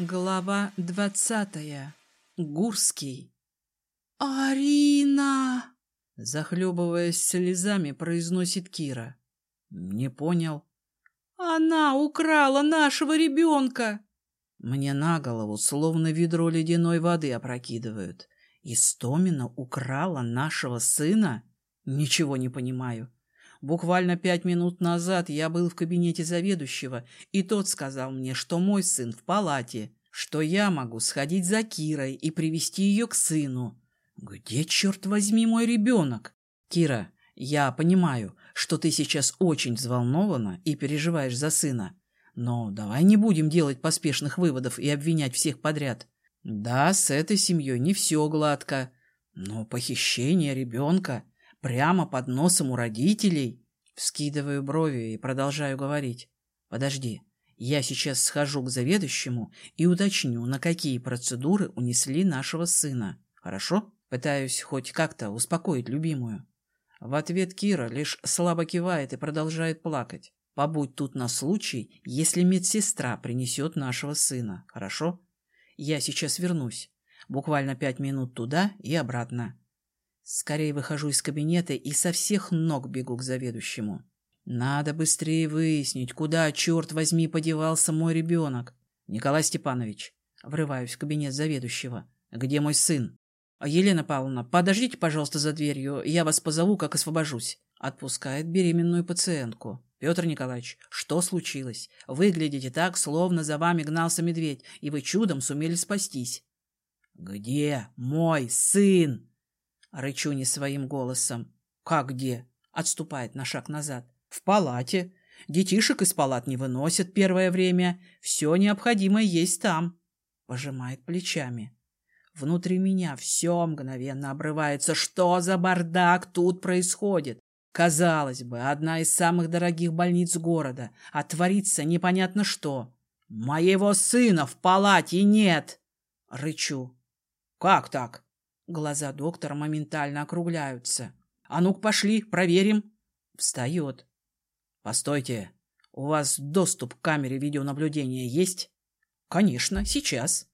Глава двадцатая. Гурский. «Арина!» Захлебываясь слезами, произносит Кира. «Не понял». «Она украла нашего ребенка!» Мне на голову словно ведро ледяной воды опрокидывают. Истомина украла нашего сына? Ничего не понимаю. Буквально пять минут назад я был в кабинете заведующего, и тот сказал мне, что мой сын в палате, что я могу сходить за Кирой и привести ее к сыну. Где, черт возьми, мой ребенок? Кира, я понимаю, что ты сейчас очень взволнована и переживаешь за сына, но давай не будем делать поспешных выводов и обвинять всех подряд. Да, с этой семьей не все гладко, но похищение ребенка Прямо под носом у родителей? Вскидываю брови и продолжаю говорить. Подожди, я сейчас схожу к заведующему и уточню, на какие процедуры унесли нашего сына. Хорошо? Пытаюсь хоть как-то успокоить любимую. В ответ Кира лишь слабо кивает и продолжает плакать. Побудь тут на случай, если медсестра принесет нашего сына. Хорошо? Я сейчас вернусь. Буквально пять минут туда и обратно. Скорее выхожу из кабинета и со всех ног бегу к заведующему. Надо быстрее выяснить, куда, черт возьми, подевался мой ребенок. Николай Степанович, врываюсь в кабинет заведующего. Где мой сын? Елена Павловна, подождите, пожалуйста, за дверью. Я вас позову, как освобожусь. Отпускает беременную пациентку. Петр Николаевич, что случилось? Выглядите так, словно за вами гнался медведь, и вы чудом сумели спастись. Где мой сын? Рычу не своим голосом. «Как где?» Отступает на шаг назад. «В палате. Детишек из палат не выносят первое время. Все необходимое есть там». Пожимает плечами. Внутри меня все мгновенно обрывается. Что за бардак тут происходит? Казалось бы, одна из самых дорогих больниц города, а творится непонятно что. Моего сына в палате нет! Рычу. Как так? Глаза доктора моментально округляются. «А ну-ка, пошли, проверим!» Встает. «Постойте, у вас доступ к камере видеонаблюдения есть?» «Конечно, сейчас».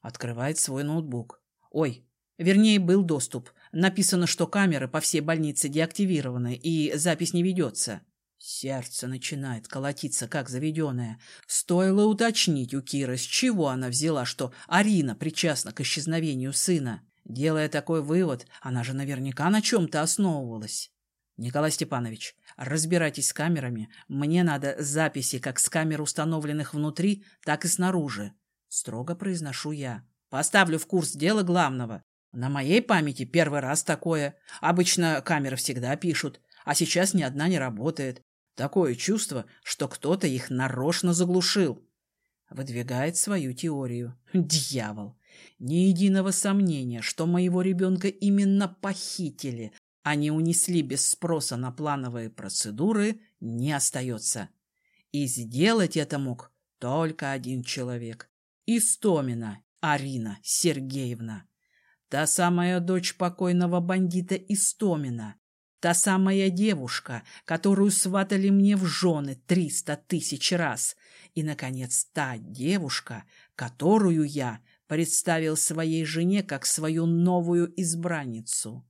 Открывает свой ноутбук. «Ой, вернее, был доступ. Написано, что камеры по всей больнице деактивированы, и запись не ведется». Сердце начинает колотиться, как заведенное. Стоило уточнить у Киры, с чего она взяла, что Арина причастна к исчезновению сына. Делая такой вывод, она же наверняка на чем-то основывалась. Николай Степанович, разбирайтесь с камерами. Мне надо записи как с камер, установленных внутри, так и снаружи. Строго произношу я. Поставлю в курс дела главного. На моей памяти первый раз такое. Обычно камеры всегда пишут, а сейчас ни одна не работает. Такое чувство, что кто-то их нарочно заглушил. Выдвигает свою теорию. Дьявол! Ни единого сомнения, что моего ребенка именно похитили, а не унесли без спроса на плановые процедуры, не остается. И сделать это мог только один человек. Истомина Арина Сергеевна. Та самая дочь покойного бандита Истомина. Та самая девушка, которую сватали мне в жены триста тысяч раз. И, наконец, та девушка, которую я представил своей жене как свою новую избранницу.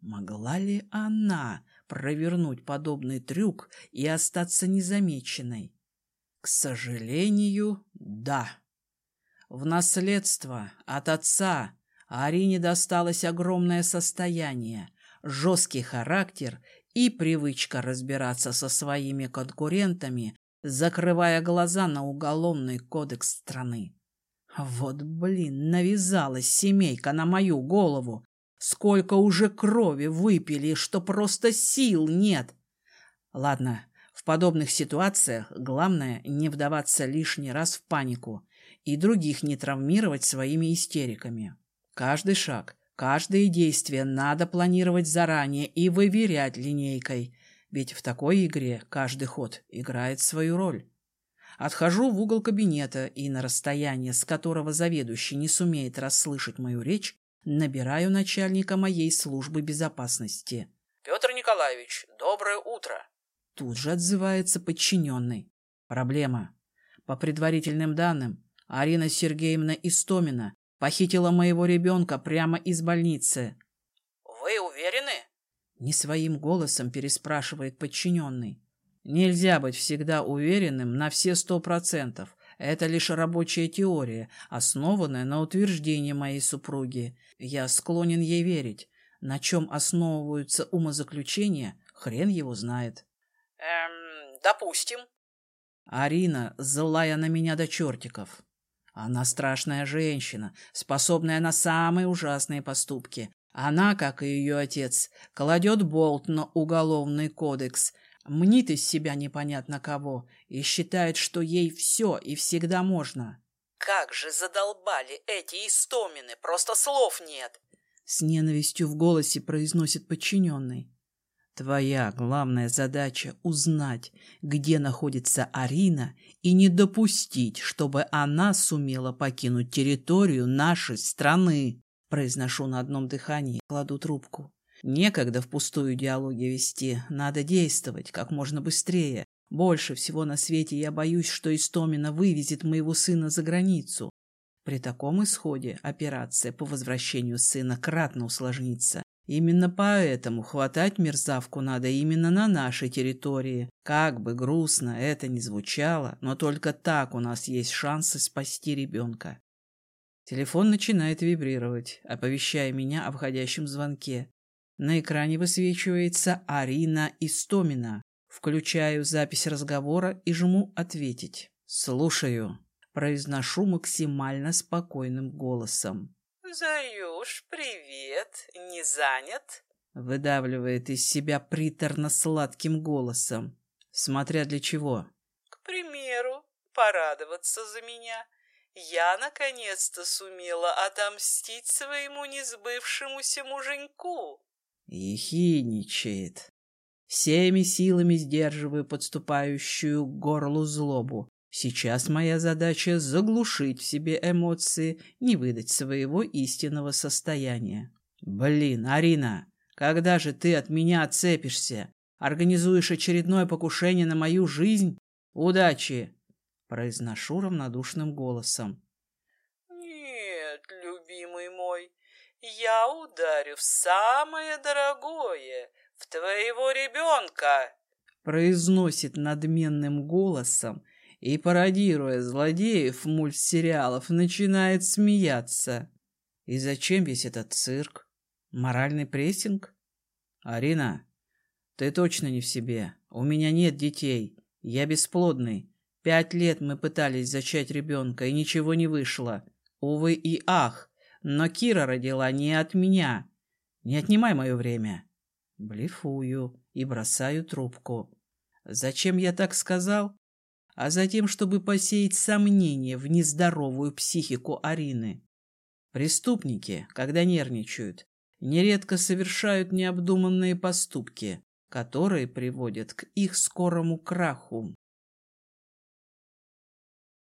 Могла ли она провернуть подобный трюк и остаться незамеченной? К сожалению, да. В наследство от отца Арине досталось огромное состояние, жесткий характер и привычка разбираться со своими конкурентами, закрывая глаза на уголовный кодекс страны. Вот, блин, навязалась семейка на мою голову. Сколько уже крови выпили, что просто сил нет. Ладно, в подобных ситуациях главное не вдаваться лишний раз в панику и других не травмировать своими истериками. Каждый шаг, каждое действие надо планировать заранее и выверять линейкой, ведь в такой игре каждый ход играет свою роль. Отхожу в угол кабинета и на расстояние, с которого заведующий не сумеет расслышать мою речь, набираю начальника моей службы безопасности. «Петр Николаевич, доброе утро!» Тут же отзывается подчиненный. Проблема. По предварительным данным, Арина Сергеевна Истомина похитила моего ребенка прямо из больницы. Вы уверены? Не своим голосом переспрашивает подчиненный. Нельзя быть всегда уверенным на все сто процентов. Это лишь рабочая теория, основанная на утверждении моей супруги. Я склонен ей верить. На чем основываются умозаключения, хрен его знает. Эм, допустим. Арина злая на меня до чертиков. Она страшная женщина, способная на самые ужасные поступки. Она, как и ее отец, кладет болт на уголовный кодекс, мнит из себя непонятно кого и считает, что ей все и всегда можно. Как же задолбали эти истомины, просто слов нет. С ненавистью в голосе произносит подчиненный. Твоя главная задача — узнать, где находится Арина, и не допустить, чтобы она сумела покинуть территорию нашей страны. Произношу на одном дыхании, кладу трубку. Некогда впустую диалоги вести, надо действовать как можно быстрее. Больше всего на свете я боюсь, что Истомина вывезет моего сына за границу. При таком исходе операция по возвращению сына кратно усложнится. Именно поэтому хватать мерзавку надо именно на нашей территории. Как бы грустно это ни звучало, но только так у нас есть шансы спасти ребенка. Телефон начинает вибрировать, оповещая меня о входящем звонке. На экране высвечивается Арина Истомина. Включаю запись разговора и жму «Ответить». «Слушаю». Произношу максимально спокойным голосом. «Заюш, привет. Не занят?» Выдавливает из себя приторно-сладким голосом. Смотря для чего. «К примеру, порадоваться за меня. Я, наконец-то, сумела отомстить своему несбывшемуся муженьку». Ехидничает. Всеми силами сдерживаю подступающую к горлу злобу. Сейчас моя задача — заглушить в себе эмоции, не выдать своего истинного состояния. Блин, Арина, когда же ты от меня отцепишься? Организуешь очередное покушение на мою жизнь? Удачи! Произношу равнодушным голосом. Нет, любимый мой, я ударю в самое дорогое, в твоего ребенка. Произносит надменным голосом, и, пародируя злодеев мультсериалов, начинает смеяться. И зачем весь этот цирк? Моральный прессинг? Арина, ты точно не в себе. У меня нет детей. Я бесплодный. Пять лет мы пытались зачать ребенка, и ничего не вышло. Увы и ах, но Кира родила не от меня. Не отнимай мое время. Блефую и бросаю трубку. Зачем я так сказал? а затем, чтобы посеять сомнения в нездоровую психику Арины. Преступники, когда нервничают, нередко совершают необдуманные поступки, которые приводят к их скорому краху.